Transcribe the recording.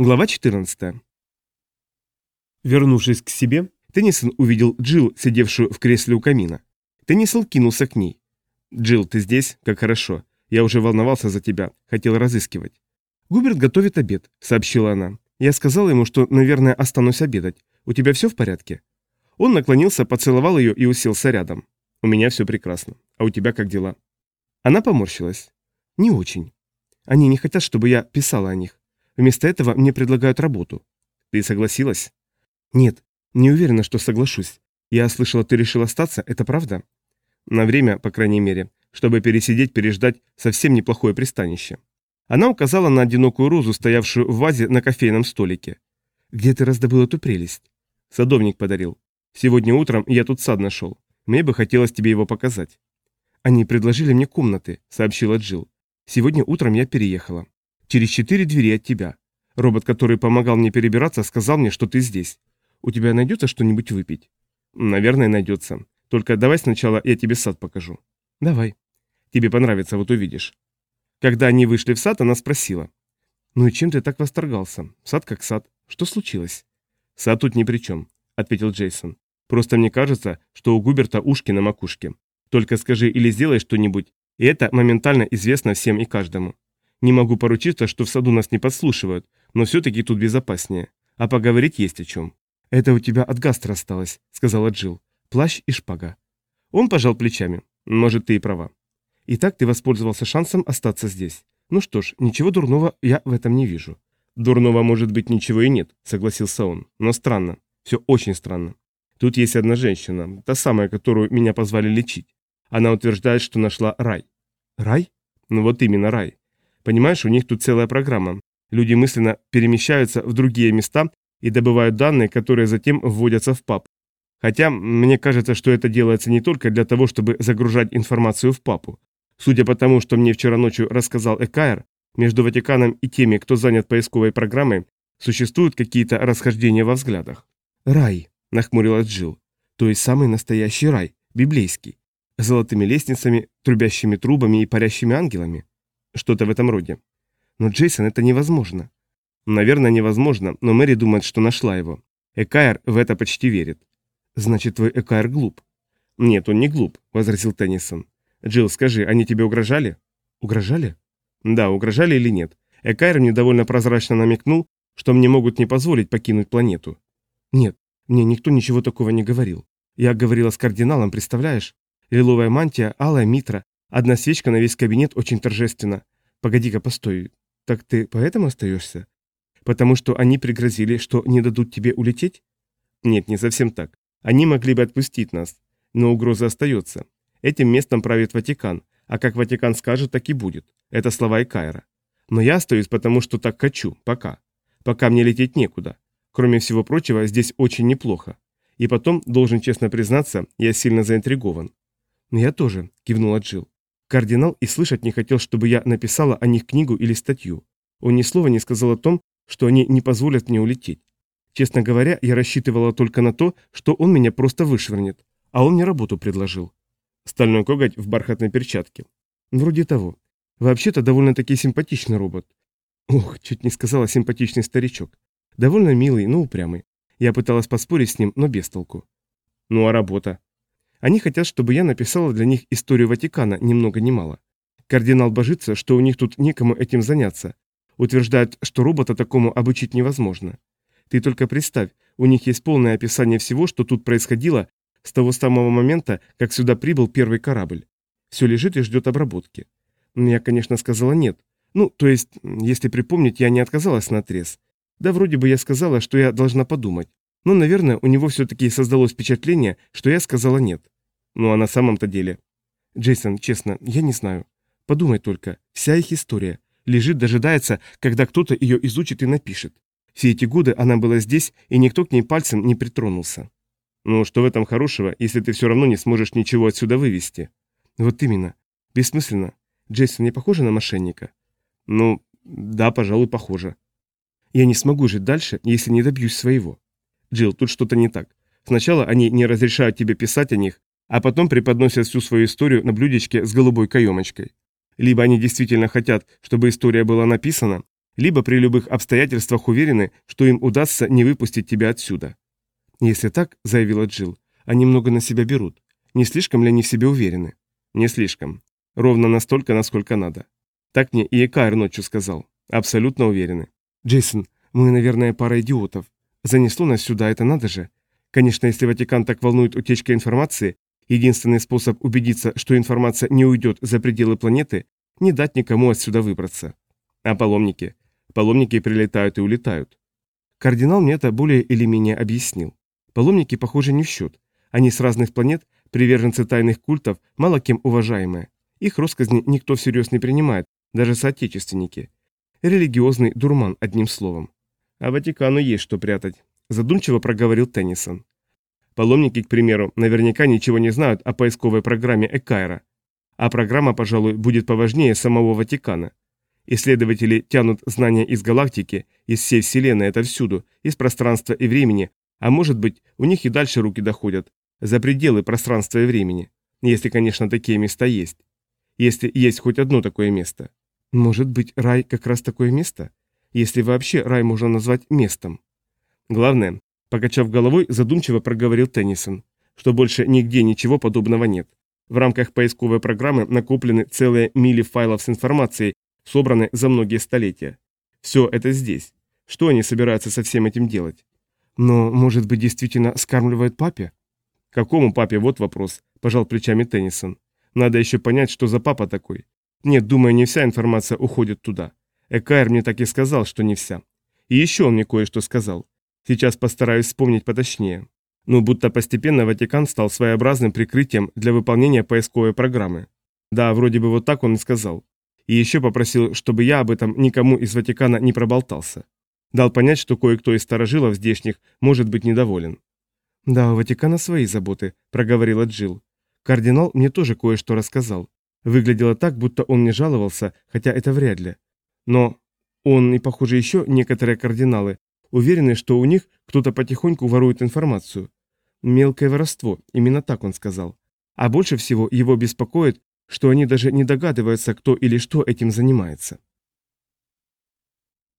Глава 14. Вернувшись к себе, Теннисон увидел Джилл, сидевшую в кресле у камина. Теннисон кинулся к ней. «Джилл, ты здесь? Как хорошо. Я уже волновался за тебя, хотел разыскивать». «Губерт готовит обед», — сообщила она. «Я сказала ему, что, наверное, останусь обедать. У тебя все в порядке?» Он наклонился, поцеловал ее и уселся рядом. «У меня все прекрасно. А у тебя как дела?» Она поморщилась. «Не очень. Они не хотят, чтобы я писала о них. Вместо этого мне предлагают работу. Ты согласилась? Нет, не уверена, что соглашусь. Я слышала, ты решил остаться, это правда? На время, по крайней мере, чтобы пересидеть, переждать совсем неплохое пристанище. Она указала на одинокую розу, стоявшую в вазе на кофейном столике. Где ты раздобыл эту прелесть? Садовник подарил. Сегодня утром я тут сад нашел. Мне бы хотелось тебе его показать. Они предложили мне комнаты, сообщила Джилл. Сегодня утром я переехала. Через четыре двери от тебя. Робот, который помогал мне перебираться, сказал мне, что ты здесь. У тебя найдется что-нибудь выпить? Наверное, найдется. Только давай сначала я тебе сад покажу. Давай. Тебе понравится, вот увидишь. Когда они вышли в сад, она спросила. Ну и чем ты так восторгался? Сад как сад. Что случилось? Сад тут ни при чем, ответил Джейсон. Просто мне кажется, что у Губерта ушки на макушке. Только скажи или сделай что-нибудь, и это моментально известно всем и каждому. Не могу поручиться, что в саду нас не подслушивают, но все-таки тут безопаснее. А поговорить есть о чем. «Это у тебя от гастра осталось», — сказала Джилл. «Плащ и шпага». Он пожал плечами. «Может, ты и права». «Итак, ты воспользовался шансом остаться здесь. Ну что ж, ничего дурного я в этом не вижу». «Дурного, может быть, ничего и нет», — согласился он. «Но странно. Все очень странно. Тут есть одна женщина, та самая, которую меня позвали лечить. Она утверждает, что нашла рай». «Рай?» «Ну вот именно рай. Понимаешь, у них тут целая программа. Люди мысленно перемещаются в другие места и добывают данные, которые затем вводятся в папу. Хотя, мне кажется, что это делается не только для того, чтобы загружать информацию в папу. Судя по тому, что мне вчера ночью рассказал Экаер, между Ватиканом и теми, кто занят поисковой программой, существуют какие-то расхождения во взглядах. «Рай», — нахмурилась Джилл. «То есть самый настоящий рай, библейский. С золотыми лестницами, трубящими трубами и парящими ангелами. Что-то в этом роде. Но, Джейсон, это невозможно. Наверное, невозможно, но Мэри думает, что нашла его. Экайр в это почти верит. Значит, твой Экайр глуп. Нет, он не глуп, возразил Теннисон. Джилл, скажи, они тебе угрожали? Угрожали? Да, угрожали или нет. Экайр мне довольно прозрачно намекнул, что мне могут не позволить покинуть планету. Нет, мне никто ничего такого не говорил. Я говорила с кардиналом, представляешь? Лиловая мантия, алая митра, Одна свечка на весь кабинет очень торжественно. Погоди-ка, постой. Так ты поэтому остаешься? Потому что они пригрозили, что не дадут тебе улететь? Нет, не совсем так. Они могли бы отпустить нас. Но угроза остается. Этим местом правит Ватикан, а как Ватикан скажет, так и будет. Это слова Икаера. Но я остаюсь, потому что так хочу, пока. Пока мне лететь некуда. Кроме всего прочего, здесь очень неплохо. И потом, должен честно признаться, я сильно заинтригован. «Я тоже», — кивнула Джилл. Кардинал и слышать не хотел, чтобы я написала о них книгу или статью. Он ни слова не сказал о том, что они не позволят мне улететь. Честно говоря, я рассчитывала только на то, что он меня просто вышвырнет, а он мне работу предложил. Стальной коготь в бархатной перчатке. Вроде того. Вообще-то довольно-таки симпатичный робот. Ох, чуть не сказала симпатичный старичок. Довольно милый, но упрямый. Я пыталась поспорить с ним, но без толку. Ну а работа? Они хотят, чтобы я написала для них историю Ватикана, ни много ни мало. Кардинал божится, что у них тут некому этим заняться. Утверждают, что робота такому обучить невозможно. Ты только представь, у них есть полное описание всего, что тут происходило с того самого момента, как сюда прибыл первый корабль. Все лежит и ждет обработки. Но я, конечно, сказала нет. Ну, то есть, если припомнить, я не отказалась на отрез. Да вроде бы я сказала, что я должна подумать. Но, наверное, у него все-таки создалось впечатление, что я сказала нет. Ну а на самом-то деле... Джейсон, честно, я не знаю. Подумай только, вся их история лежит, дожидается, когда кто-то ее изучит и напишет. Все эти годы она была здесь, и никто к ней пальцем не притронулся. Ну, что в этом хорошего, если ты все равно не сможешь ничего отсюда вывести? Вот именно. Бессмысленно. Джейсон не похожа на мошенника? Ну, да, пожалуй, похоже. Я не смогу жить дальше, если не добьюсь своего. Джилл, тут что-то не так. Сначала они не разрешают тебе писать о них, а потом преподносят всю свою историю на блюдечке с голубой каемочкой. Либо они действительно хотят, чтобы история была написана, либо при любых обстоятельствах уверены, что им удастся не выпустить тебя отсюда. Если так, заявила Джилл, они много на себя берут. Не слишком ли они в себе уверены? Не слишком. Ровно настолько, насколько надо. Так мне и Экайр ночью сказал. Абсолютно уверены. Джейсон, мы, наверное, пара идиотов. Занесло нас сюда, это надо же. Конечно, если Ватикан так волнует утечка информации, единственный способ убедиться, что информация не уйдет за пределы планеты, не дать никому отсюда выбраться. А паломники? Паломники прилетают и улетают. Кардинал мне это более или менее объяснил. Паломники, похоже, не в счет. Они с разных планет, приверженцы тайных культов, мало кем уважаемые. Их россказни никто всерьез не принимает, даже соотечественники. Религиозный дурман, одним словом. А Ватикану есть что прятать, задумчиво проговорил Теннисон. Паломники, к примеру, наверняка ничего не знают о поисковой программе Экайра. А программа, пожалуй, будет поважнее самого Ватикана. Исследователи тянут знания из галактики, из всей Вселенной, это всюду, из пространства и времени, а может быть, у них и дальше руки доходят, за пределы пространства и времени, если, конечно, такие места есть. Если есть хоть одно такое место. Может быть, рай как раз такое место? Если вообще рай можно назвать местом. Главное, покачав головой, задумчиво проговорил Теннисон, что больше нигде ничего подобного нет. В рамках поисковой программы накоплены целые мили файлов с информацией, собраны за многие столетия. Все это здесь. Что они собираются со всем этим делать? Но, может быть, действительно скармливают папе? Какому папе? Вот вопрос, пожал плечами Теннисон. Надо еще понять, что за папа такой. Нет, думаю, не вся информация уходит туда. Экайр мне так и сказал, что не вся. И еще он мне кое-что сказал. Сейчас постараюсь вспомнить поточнее. Ну, будто постепенно Ватикан стал своеобразным прикрытием для выполнения поисковой программы. Да, вроде бы вот так он и сказал. И еще попросил, чтобы я об этом никому из Ватикана не проболтался. Дал понять, что кое-кто из старожилов здешних может быть недоволен. «Да, у Ватикана свои заботы», — проговорила Джилл. «Кардинал мне тоже кое-что рассказал. Выглядело так, будто он не жаловался, хотя это вряд ли. Но он и, похоже, еще некоторые кардиналы уверены, что у них кто-то потихоньку ворует информацию. Мелкое воровство, именно так он сказал. А больше всего его беспокоит, что они даже не догадываются, кто или что этим занимается.